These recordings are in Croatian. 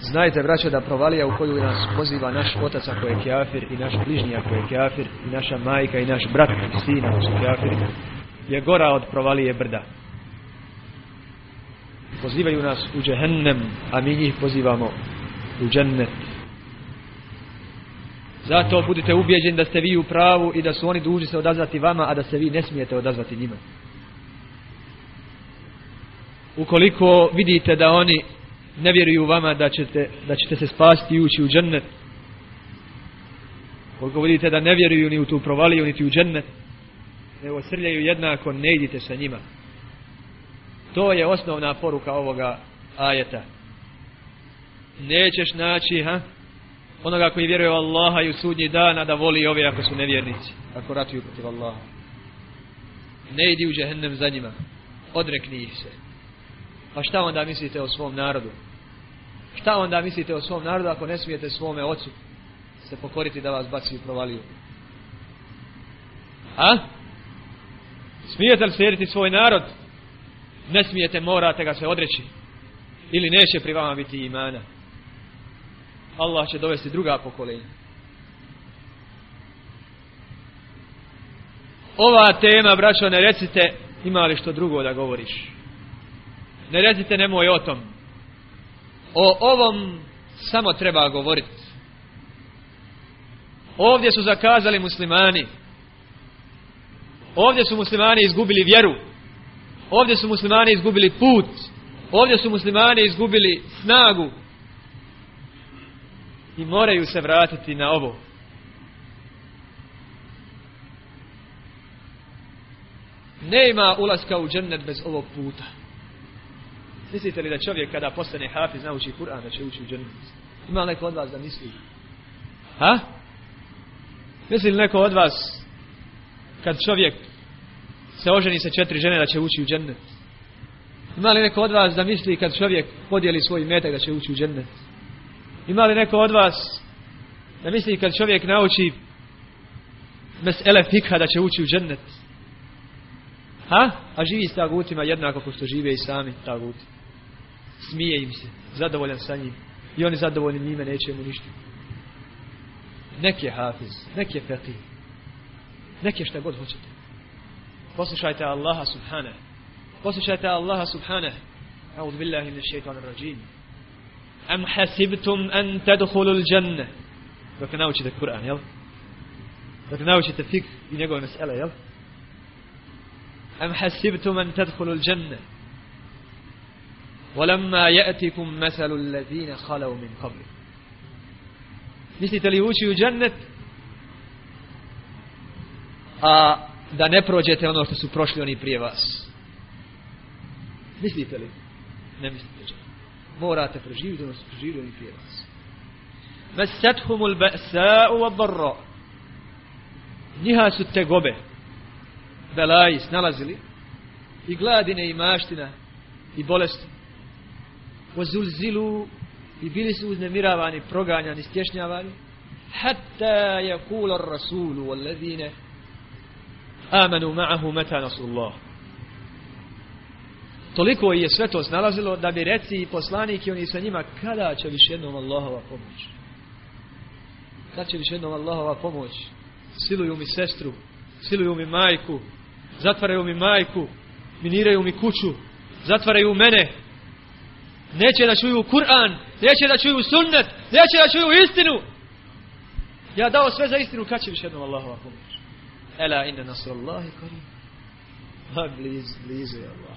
Znajte, braćo, da provalija u koju nas poziva naš otac ako je kjafir i naš bližnji ako je kjafir i naša majka i naš brat i sin ako su kjafiri je gora od provalije brda. Pozivaju nas u džehennem, a mi njih pozivamo u džennet. Zato budite ubijeđeni da ste vi u pravu i da su oni dužni se odazvati vama, a da se vi ne smijete odazvati njima. Ukoliko vidite da oni ne vjeruju vama da ćete, da ćete se spasti i ući u džennet, ukoliko vidite da ne vjeruju ni u tu provaliju, niti u džennet, nego srljaju jednako, ne idite sa njima. To je osnovna poruka ovoga ajeta. Nećeš naći, ha? Onoga koji vjeruje u Allaha i u sudnji dana da voli ove ako su nevjernici. Ako ratuju protiv Allaha. Ne idi u džehennem za njima. Odrekni ih se. Pa šta onda mislite o svom narodu? Šta onda mislite o svom narodu ako ne smijete svome ocu se pokoriti da vas baci u provaliju? A? Smijete li slijediti svoj narod? Ne smijete, morate ga se odreći. Ili neće pri vama biti imana. Allah će dovesti druga pokolenja. Ova tema, braćo, ne recite ima li što drugo da govoriš. Ne recite nemoj o tom. O ovom samo treba govoriti. Ovdje su zakazali muslimani. Ovdje su muslimani izgubili vjeru. Ovdje su muslimani izgubili put. Ovdje su muslimani izgubili snagu. I moraju se vratiti na ovo. Nema ulaska u džennet bez ovog puta. Mislite li da čovjek kada postane hafiz nauči Kur'an da će ući u džennet? Ima neko od vas da misli? Ha? Misli li neko od vas kad čovjek se oženi sa četiri žene da će ući u džennet? Ima li neko od vas da misli kad čovjek podijeli svoj metak da će ući u džennet? Ima li neko od vas da misli kad čovjek nauči mesele fikha da će ući u džennet? Ha? A živi s tagutima jednako kao što žive i sami taguti. Smije im se, zadovoljan sa njim. I oni zadovoljni njime neće mu ništa. Nek je hafiz, nek je fetih. Nek je šta god hoćete. Poslušajte Allaha subhane. Poslušajte Allaha subhane. A'udhu billahi min shaitanir rajim. Am hasibtum an tadkhulu al-janna. Dok naučite Kur'an, jel? Dok naučite fik i njegove mesele, jel? Am hasibtum an tadkhulu al-janna. ولما يأتكم مثل الذين خلوا من قبل mislite li ući u džennet a da ne prođete ono što su prošli oni prije vas mislite li ne mislite morate preživjeti ono što su preživjeli oni prije vas مستهم البأساء والضراء njiha su te gobe belaji snalazili i gladine i maština i bolesti وزلزلوا i bili su uznemiravani, proganjani, stješnjavani hatta yakula ar-rasulu walladhina amanu ma'ahu mata nasrullah toliko je sve to snalazilo da bi reci i poslanik i oni sa njima kada će više jednom Allahova pomoć kada će više jednom Allahova pomoć siluju mi sestru siluju mi majku zatvaraju mi majku miniraju mi kuću zatvaraju mene Neće da čuju Kur'an, neće da čuju sunnet, neće da čuju istinu. Ja dao sve za istinu, kad će više jednom Allahova pomoć? Ela inna nasrullahi karim. Ha, bliz, blizu je Allah.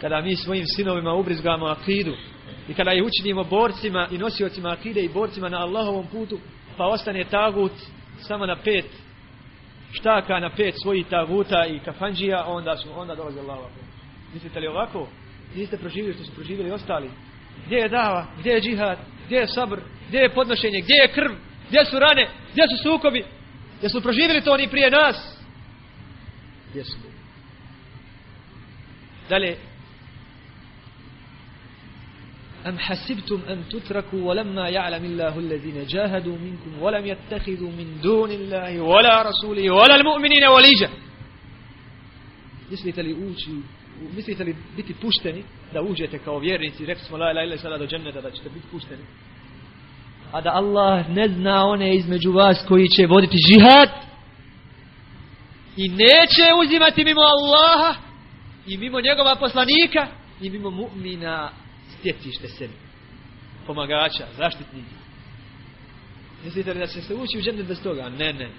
Kada mi svojim sinovima ubrizgamo akidu i kada ih učinimo borcima i nosiocima akide i borcima na Allahovom putu, pa ostane tagut samo na pet štaka, na pet svojih taguta i kafanđija, onda su, onda dolazi Allahova pomoć. Mislite li ovako? Niste proživjeli što su proživjeli ostali. Gdje je dava? Gdje je džihad? Gdje je sabr? Gdje je podnošenje? Gdje je krv? Gdje su rane? Gdje su sukobi? Gdje su proživjeli to oni prije nas? Gdje su bili? Dalje. أم حسبتم أن تتركوا ولما يعلم الله الذين جاهدوا منكم ولم يتخذوا من دون الله ولا رسوله ولا المؤمنين وليجا mislite li ući mislite li biti pušteni da uđete kao vjernici, rekli smo la ilaha illa sada do dženneta da ćete biti pušteni. A da Allah ne zna one između vas koji će voditi žihad i neće uzimati mimo Allaha i mimo njegova poslanika i mimo mu'mina stjecište sebi. Pomagača, zaštitnika. Mislite li da će se ući u džennet bez toga? Ne, ne.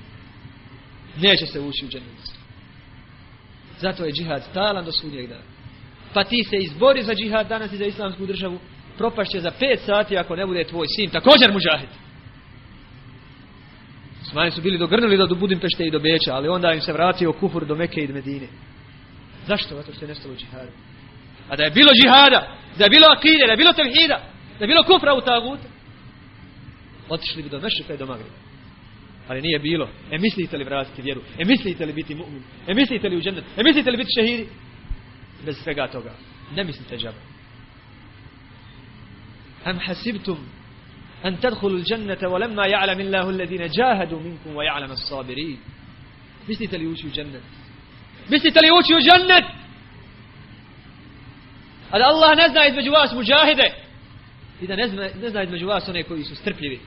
Neće se ući u džennet. Zato je džihad stalan do sudnjeg dana. Pa ti se izbori za džihad danas i za islamsku državu, propašće za pet sati ako ne bude tvoj sin, također mužahid. Osmani su bili dogrnuli do Budimpešte i do Beča, ali onda im se vratio kufur do Meke i Medine. Zašto? Zato što je nestalo džihada. A da je bilo džihada, da je bilo akide, da je bilo tevhida, da je bilo kufra u taguta, otišli bi do Mešika i do. Ali nije bilo. E mislite li vratiti vjeru? E mislite li biti mu'min? E mislite li u džennet? E mislite li biti šehidi? Bez svega toga. Ne mislite džaba. Am hasibtum an tadkhulu al-jannata wa lamma ya'lam Allahu alladhina jahadu minkum wa ya'lam as-sabirin. Mislite li ući u džennet? Mislite li ući u džennet? A da Allah ne zna između vas muđahide i da ne zna, ne zna između vas one koji su strpljivi.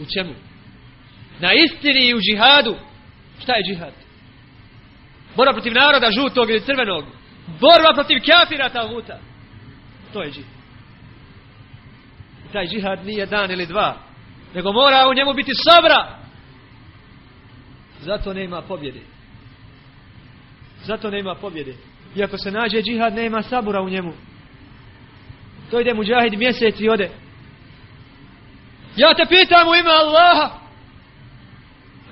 U čemu? Na istini i u džihadu. Šta je džihad? Borba protiv naroda žutog ili crvenog. Borba protiv kafira taguta. To je džihad. Taj džihad nije dan ili dva. Nego mora u njemu biti sabra. Zato nema pobjede. Zato nema pobjede. I ako se nađe džihad, nema sabura u njemu. To ide muđahid mjesec i ode. Ja te pitam u ime Allaha.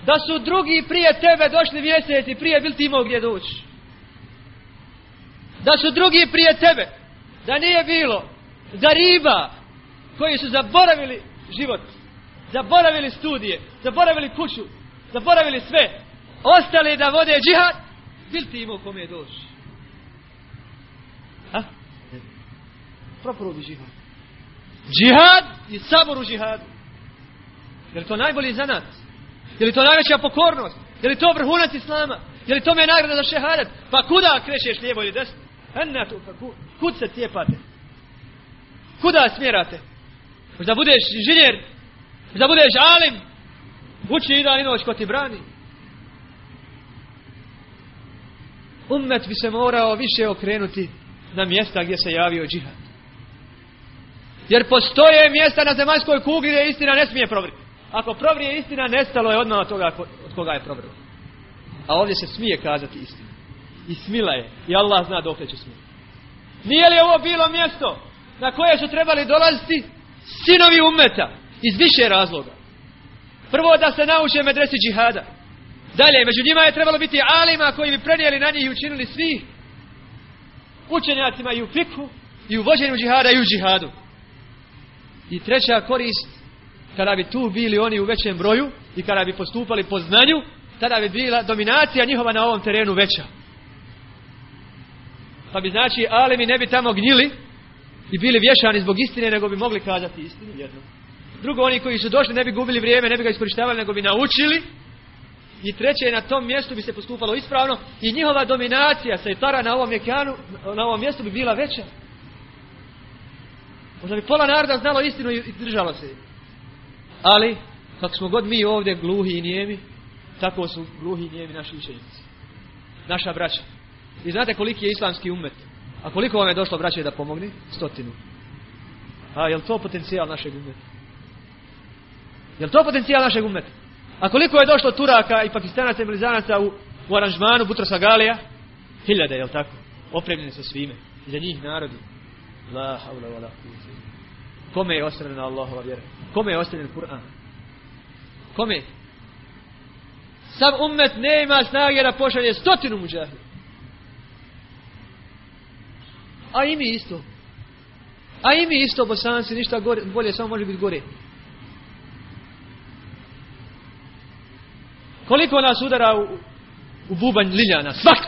Da su drugi prije tebe došli mjesec prije bil ti imao gdje doći. Da su drugi prije tebe. Da nije bilo za riba koji su zaboravili život. Zaboravili studije. Zaboravili kuću. Zaboravili sve. Ostali da vode džihad. Bil ti imao kome doći. Ha? Proporo bi džihad. Džihad i sabor u džihadu. Je li to najbolji zanat? Je li to najveća pokornost? Je li to vrhunac islama? Je li to me nagrada za šehadat? Pa kuda krećeš lijevo ili desno? Ennatu, pa kud, se cijepate? Kuda smjerate? Možda budeš inženjer? Možda budeš alim? Uči i dan i noć ko ti brani? Ummet bi se morao više okrenuti na mjesta gdje se javio džihad. Jer postoje mjesta na zemaljskoj kugli gdje istina ne smije provriti. Ako provrije istina, nestalo je odmah od toga od koga je provrlo. A ovdje se smije kazati istina. I smila je. I Allah zna dok će smijeti. Nije li ovo bilo mjesto na koje su trebali dolaziti sinovi umeta iz više razloga? Prvo da se nauče medresi džihada. Dalje, među njima je trebalo biti alima koji bi prenijeli na njih i učinili svi učenjacima i u fikhu i u vođenju džihada i u džihadu. I treća korist, kada bi tu bili oni u većem broju i kada bi postupali po znanju, tada bi bila dominacija njihova na ovom terenu veća. Pa bi znači alimi ne bi tamo gnjili i bili vješani zbog istine, nego bi mogli kazati istinu jedno. Drugo, oni koji su došli ne bi gubili vrijeme, ne bi ga iskorištavali, nego bi naučili. I treće, na tom mjestu bi se postupalo ispravno i njihova dominacija sejtara na ovom mjekanu, na ovom mjestu bi bila veća. Možda bi pola naroda znalo istinu i držalo se. Ali, kako smo god mi ovdje gluhi i nijemi, tako su gluhi i nijemi naši učenici. Naša braća. I znate koliki je islamski umet? A koliko vam je došlo braće da pomogne? Stotinu. A je li to potencijal našeg umeta? Je li to potencijal našeg umeta? A koliko je došlo Turaka i Pakistanaca i Blizanaca u, u aranžmanu Butrosa Galija? Hiljade, je li tako? Opremljeni sa svime. I za njih narodi. La Kome je ostavljena Allahova vjera? Kome je ostavljen Kur'an? Kome? Sam ummet ne ima snage da pošalje stotinu muđahida. A i mi isto. A i mi isto, bosanci, ništa gore, bolje, samo može biti gore. Koliko nas udara u, u bubanj liljana? Svak!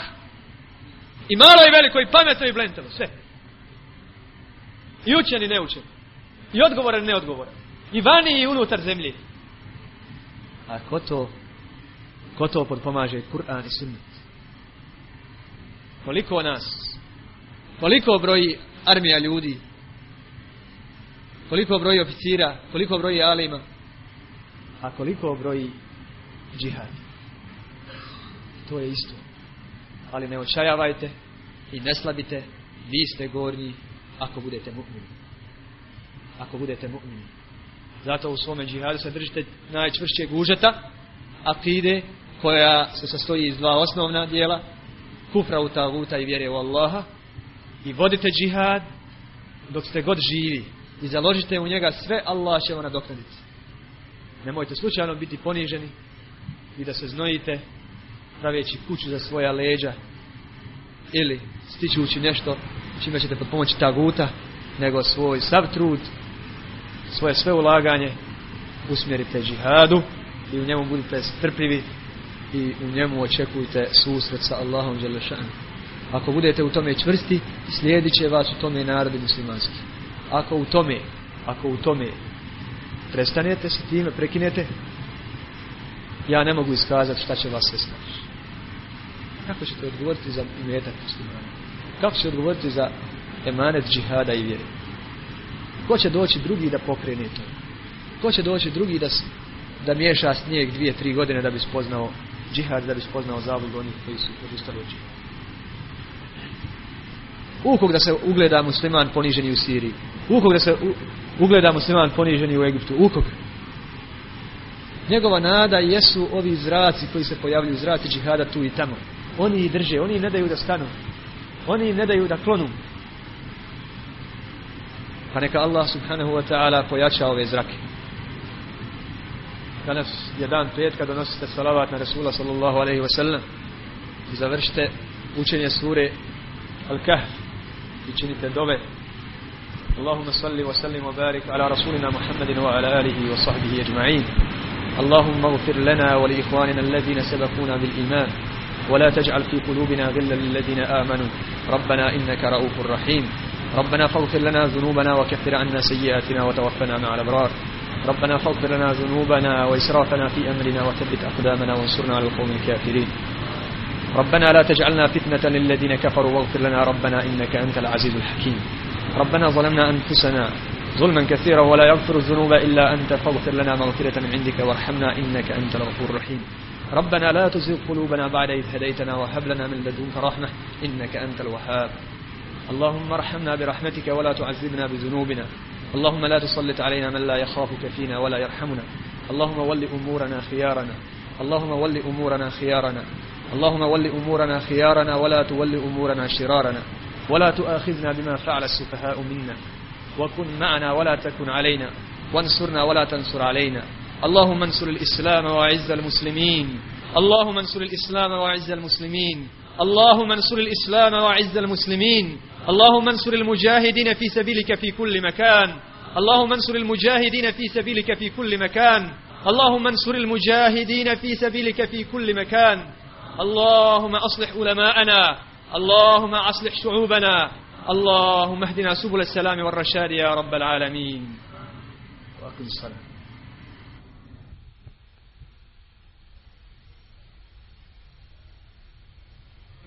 I malo i veliko, i pametno i blentavo, sve. I učen i neučen. I odgovoran i neodgovoran. I vani i unutar zemlje. A ko to, ko to podpomaže? Kur'an i sunnet. Koliko nas Koliko broji armija ljudi? Koliko broji oficira? Koliko broji alima? A koliko broji džihad? To je isto. Ali ne očajavajte i ne slabite. Vi ste gornji ako budete mu'mini. Ako budete mu'mini. Zato u svome džihadu se držite najčvršćeg užeta akide koja se sastoji iz dva osnovna dijela kufra u taguta i vjere u Allaha i vodite džihad dok ste god živi i založite u njega sve Allah će vam nadoknaditi nemojte slučajno biti poniženi i da se znojite praveći kuću za svoja leđa ili stičući nešto čime ćete pomoći taguta nego svoj sav trud svoje sve ulaganje usmjerite džihadu i u njemu budite strpljivi i u njemu očekujte susret sa Allahom Đelešanu. Ako budete u tome čvrsti, slijedit će vas u tome narodi muslimanski. Ako u tome, ako u tome prestanete sa time, prekinete, ja ne mogu iskazati šta će vas snaći. Kako ćete odgovoriti za imetak muslimana? Kako ćete odgovoriti za emanet džihada i vjere? Ko će doći drugi da pokrene to? Ko će doći drugi da, da miješa snijeg dvije, tri godine da bi spoznao džihad, da bi spoznao zavod onih koji su odustali od džihada? Ukog da se ugleda musliman poniženi u Siriji? Ukog da se ugleda musliman poniženi u Egiptu? Ukog? Njegova nada jesu ovi zraci koji se pojavljuju, zraci džihada tu i tamo. Oni ih drže, oni ne daju da stanu. Oni ne daju da klonu. Pa neka Allah subhanahu wa ta'ala pojača ove zrake. Danas je dan petka, donosite salavat na Rasula sallallahu alaihi wa sallam i završite učenje sure Al-Kahf i činite dove اللهم صل وسلم وبارك على رسولنا محمد وعلى آله وصحبه أجمعين اللهم اغفر لنا ولإخواننا الذين سبقونا بالإيمان ولا تجعل في قلوبنا غلا للذين آمنوا ربنا إنك رؤوف رحيم ربنا فاغفر لنا ذنوبنا وكفر عنا سيئاتنا وتوفنا مع الأبرار. ربنا فاغفر لنا ذنوبنا وإسرافنا في أمرنا وثبت أقدامنا وانصرنا على القوم الكافرين. ربنا لا تجعلنا فتنة للذين كفروا واغفر لنا ربنا إنك أنت العزيز الحكيم. ربنا ظلمنا أنفسنا ظلما كثيرا ولا يغفر الذنوب إلا أنت فاغفر لنا مغفرة من عندك وارحمنا إنك أنت الغفور الرحيم. ربنا لا تزغ قلوبنا بعد إذ هديتنا وهب لنا من لدنك رحمة إنك أنت الوهاب. اللهم ارحمنا برحمتك ولا تعذبنا بذنوبنا. اللهم لا تسلط علينا من لا يخافك فينا ولا يرحمنا. اللهم ول أمورنا خيارنا. اللهم ول أمورنا خيارنا. اللهم ول أمورنا خيارنا ولا تول أمورنا شرارنا. ولا تؤاخذنا بما فعل السفهاء منا. وكن معنا ولا تكن علينا. وانصرنا ولا تنصر علينا. اللهم انصر الإسلام وأعز المسلمين. اللهم انصر الإسلام وأعز المسلمين. اللهم انصر الإسلام وأعز المسلمين. اللهم انصر المجاهدين في سبيلك في كل مكان. اللهم انصر المجاهدين في سبيلك في كل مكان. اللهم انصر المجاهدين في سبيلك في كل مكان. اللهم أصلح علماءنا. اللهم أصلح شعوبنا. اللهم اهدنا سبل السلام والرشاد يا رب العالمين. وأقم الصلاة.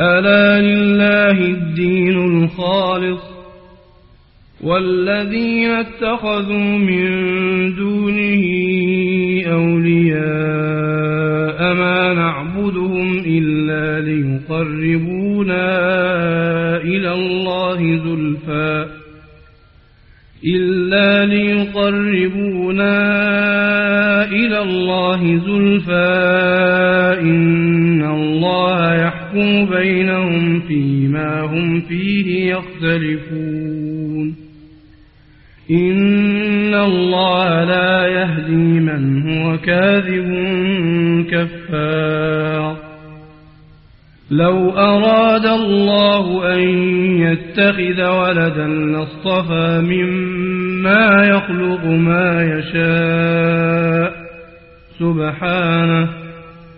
ألا لله الدين الخالص والذين اتخذوا من دونه أولياء ما نعبدهم إلا ليقربونا إلى الله زلفى إلا ليقربونا إلى الله زلفى إن الله يحكم بينهم فيما هم فيه يختلفون إن الله لا يهدي من هو كاذب كفار لو أراد الله أن يتخذ ولدا لاصطفى مما يخلق ما يشاء سبحانه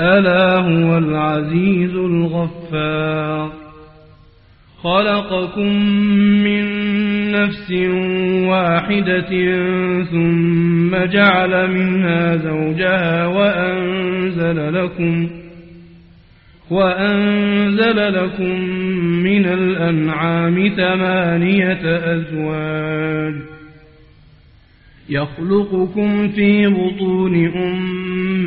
ألا هو العزيز الغفار. خلقكم من نفس واحدة ثم جعل منها زوجها وأنزل لكم وأنزل لكم من الأنعام ثمانية أزواج. يخلقكم في بطون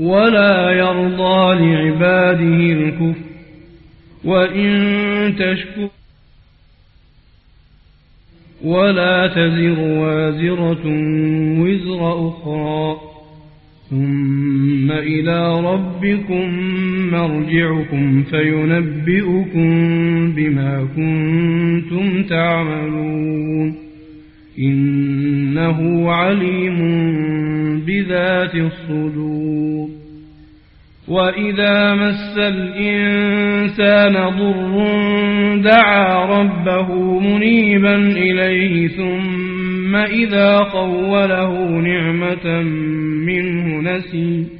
ولا يرضى لعباده الكفر. وإن تشكروا ولا تزر وازرة وزر أخرى. ثم إلى ربكم مرجعكم فينبئكم بما كنتم تعملون. إنه عليم بذات الصدور. وإذا مس الإنسان ضر دعا ربه منيبا إليه ثم إذا خوله نعمة منه نسي.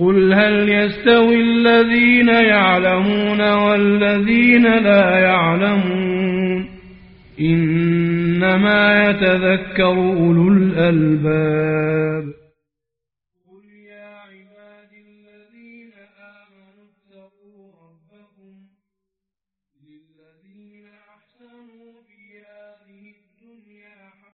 قل هل يستوي الذين يعلمون والذين لا يعلمون إنما يتذكر أولو الألباب